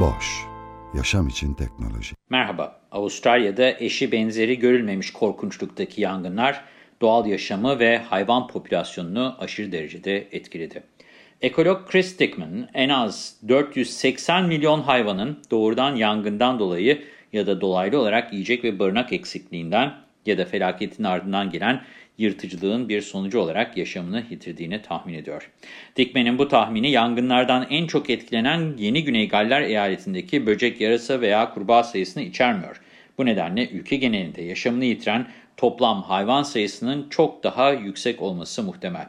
Boş, yaşam için teknoloji. Merhaba, Avustralya'da eşi benzeri görülmemiş korkunçluktaki yangınlar doğal yaşamı ve hayvan popülasyonunu aşırı derecede etkiledi. Ekolog Chris Dickman en az 480 milyon hayvanın doğrudan yangından dolayı ya da dolaylı olarak yiyecek ve barınak eksikliğinden ya da felaketin ardından gelen yırtıcılığın bir sonucu olarak yaşamını yitirdiğini tahmin ediyor. Dickman'in bu tahmini yangınlardan en çok etkilenen Yeni Güney Galler eyaletindeki böcek yarasa veya kurbağa sayısını içermiyor. Bu nedenle ülke genelinde yaşamını yitiren toplam hayvan sayısının çok daha yüksek olması muhtemel.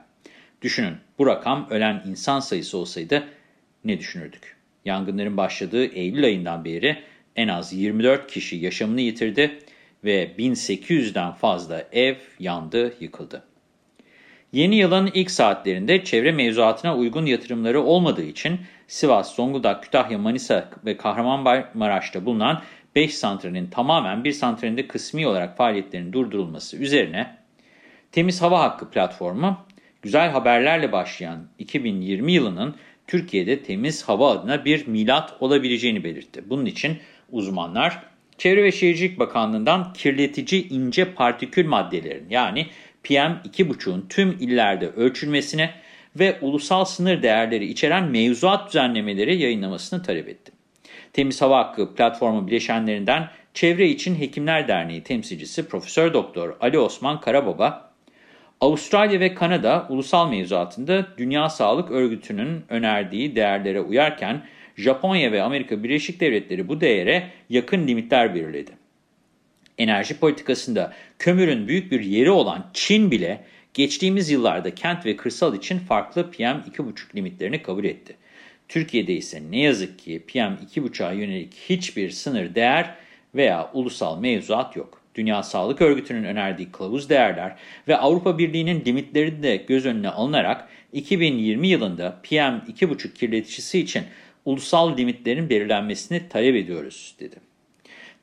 Düşünün bu rakam ölen insan sayısı olsaydı ne düşünürdük? Yangınların başladığı Eylül ayından beri en az 24 kişi yaşamını yitirdi ve 1800'den fazla ev yandı, yıkıldı. Yeni yılın ilk saatlerinde çevre mevzuatına uygun yatırımları olmadığı için Sivas, Zonguldak, Kütahya, Manisa ve Kahramanmaraş'ta bulunan 5 santralin tamamen bir santralinde kısmi olarak faaliyetlerinin durdurulması üzerine Temiz Hava Hakkı platformu güzel haberlerle başlayan 2020 yılının Türkiye'de temiz hava adına bir milat olabileceğini belirtti. Bunun için uzmanlar Çevre ve Şehircilik Bakanlığı'ndan kirletici ince partikül maddelerin yani PM2.5'un tüm illerde ölçülmesine ve ulusal sınır değerleri içeren mevzuat düzenlemeleri yayınlamasını talep etti. Temiz Hava Hakkı platformu bileşenlerinden Çevre İçin Hekimler Derneği temsilcisi Profesör Doktor Ali Osman Karababa, Avustralya ve Kanada ulusal mevzuatında Dünya Sağlık Örgütü'nün önerdiği değerlere uyarken Japonya ve Amerika Birleşik Devletleri bu değere yakın limitler belirledi. Enerji politikasında kömürün büyük bir yeri olan Çin bile geçtiğimiz yıllarda kent ve kırsal için farklı PM2,5 limitlerini kabul etti. Türkiye'de ise ne yazık ki PM2,5'a yönelik hiçbir sınır değer veya ulusal mevzuat yok. Dünya Sağlık Örgütü'nün önerdiği kılavuz değerler ve Avrupa Birliği'nin limitleri de göz önüne alınarak 2020 yılında PM2,5 kirleticisi için ulusal limitlerin belirlenmesini talep ediyoruz, dedi.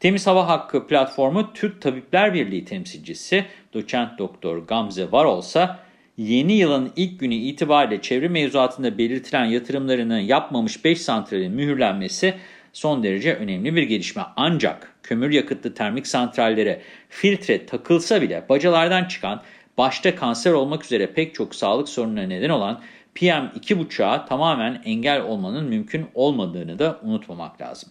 Temiz Hava Hakkı platformu Türk Tabipler Birliği temsilcisi doçent doktor Gamze Varolsa, yeni yılın ilk günü itibariyle çevre mevzuatında belirtilen yatırımlarını yapmamış 5 santralin mühürlenmesi son derece önemli bir gelişme. Ancak kömür yakıtlı termik santrallere filtre takılsa bile bacalardan çıkan, başta kanser olmak üzere pek çok sağlık sorununa neden olan PM2.5'a tamamen engel olmanın mümkün olmadığını da unutmamak lazım.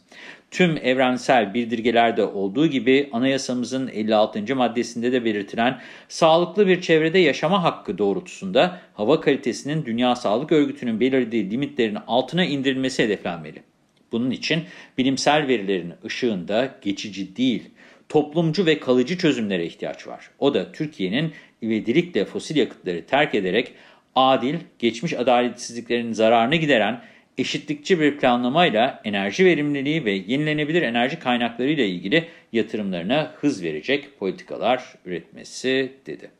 Tüm evrensel bildirgelerde olduğu gibi anayasamızın 56. maddesinde de belirtilen sağlıklı bir çevrede yaşama hakkı doğrultusunda hava kalitesinin Dünya Sağlık Örgütü'nün belirlediği limitlerin altına indirilmesi hedeflenmeli. Bunun için bilimsel verilerin ışığında geçici değil, toplumcu ve kalıcı çözümlere ihtiyaç var. O da Türkiye'nin ivedilikle fosil yakıtları terk ederek adil, geçmiş adaletsizliklerin zararını gideren eşitlikçi bir planlamayla enerji verimliliği ve yenilenebilir enerji kaynakları ile ilgili yatırımlarına hız verecek politikalar üretmesi dedi.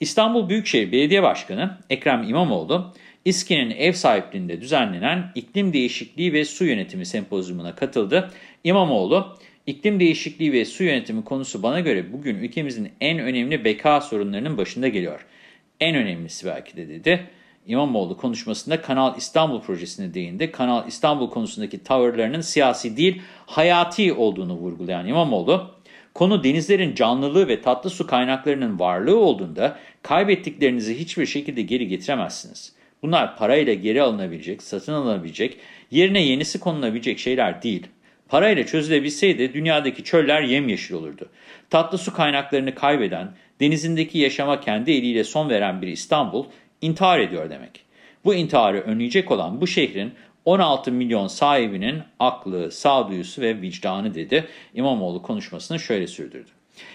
İstanbul Büyükşehir Belediye Başkanı Ekrem İmamoğlu, İSKİ'nin ev sahipliğinde düzenlenen iklim değişikliği ve su yönetimi sempozyumuna katıldı. İmamoğlu, iklim değişikliği ve su yönetimi konusu bana göre bugün ülkemizin en önemli beka sorunlarının başında geliyor. En önemlisi belki de dedi. İmamoğlu konuşmasında Kanal İstanbul projesine değindi. Kanal İstanbul konusundaki tavırlarının siyasi değil, hayati olduğunu vurgulayan İmamoğlu, konu denizlerin canlılığı ve tatlı su kaynaklarının varlığı olduğunda kaybettiklerinizi hiçbir şekilde geri getiremezsiniz. Bunlar parayla geri alınabilecek, satın alınabilecek, yerine yenisi konulabilecek şeyler değil. Parayla çözülebilseydi dünyadaki çöller yemyeşil olurdu. Tatlı su kaynaklarını kaybeden, denizindeki yaşama kendi eliyle son veren bir İstanbul, intihar ediyor demek. Bu intiharı önleyecek olan bu şehrin 16 milyon sahibinin aklı, sağduyusu ve vicdanı dedi. İmamoğlu konuşmasını şöyle sürdürdü.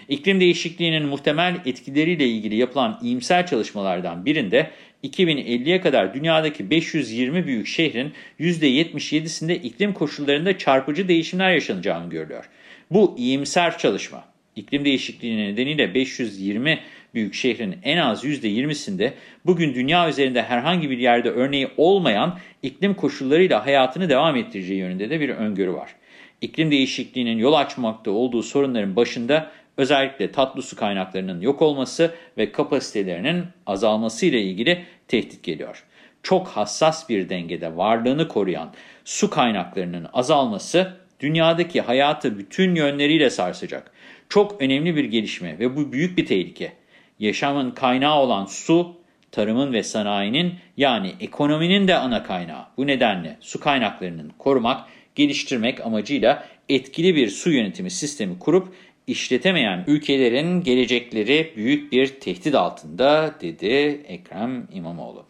İklim değişikliğinin muhtemel etkileriyle ilgili yapılan iyimser çalışmalardan birinde 2050'ye kadar dünyadaki 520 büyük şehrin %77'sinde iklim koşullarında çarpıcı değişimler yaşanacağını görülüyor. Bu iyimser çalışma, iklim değişikliği nedeniyle 520 büyük şehrin en az %20'sinde bugün dünya üzerinde herhangi bir yerde örneği olmayan iklim koşullarıyla hayatını devam ettireceği yönünde de bir öngörü var. İklim değişikliğinin yol açmakta olduğu sorunların başında özellikle tatlı su kaynaklarının yok olması ve kapasitelerinin azalması ile ilgili tehdit geliyor. Çok hassas bir dengede varlığını koruyan su kaynaklarının azalması dünyadaki hayatı bütün yönleriyle sarsacak. Çok önemli bir gelişme ve bu büyük bir tehlike. Yaşamın kaynağı olan su, tarımın ve sanayinin yani ekonominin de ana kaynağı. Bu nedenle su kaynaklarının korumak, geliştirmek amacıyla etkili bir su yönetimi sistemi kurup işletemeyen ülkelerin gelecekleri büyük bir tehdit altında dedi Ekrem İmamoğlu.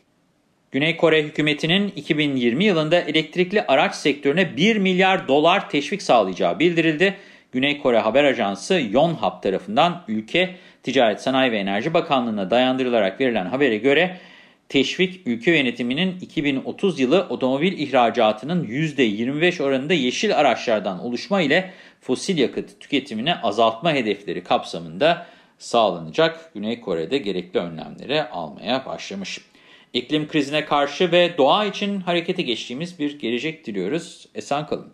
Güney Kore hükümetinin 2020 yılında elektrikli araç sektörüne 1 milyar dolar teşvik sağlayacağı bildirildi. Güney Kore Haber Ajansı Yonhap tarafından ülke Ticaret Sanayi ve Enerji Bakanlığı'na dayandırılarak verilen habere göre teşvik ülke yönetiminin 2030 yılı otomobil ihracatının %25 oranında yeşil araçlardan oluşma ile fosil yakıt tüketimini azaltma hedefleri kapsamında sağlanacak. Güney Kore'de gerekli önlemleri almaya başlamış. İklim krizine karşı ve doğa için harekete geçtiğimiz bir gelecek diliyoruz. Esen kalın.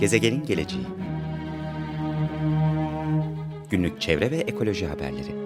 Gezegenin geleceği Günlük çevre ve ekoloji haberleri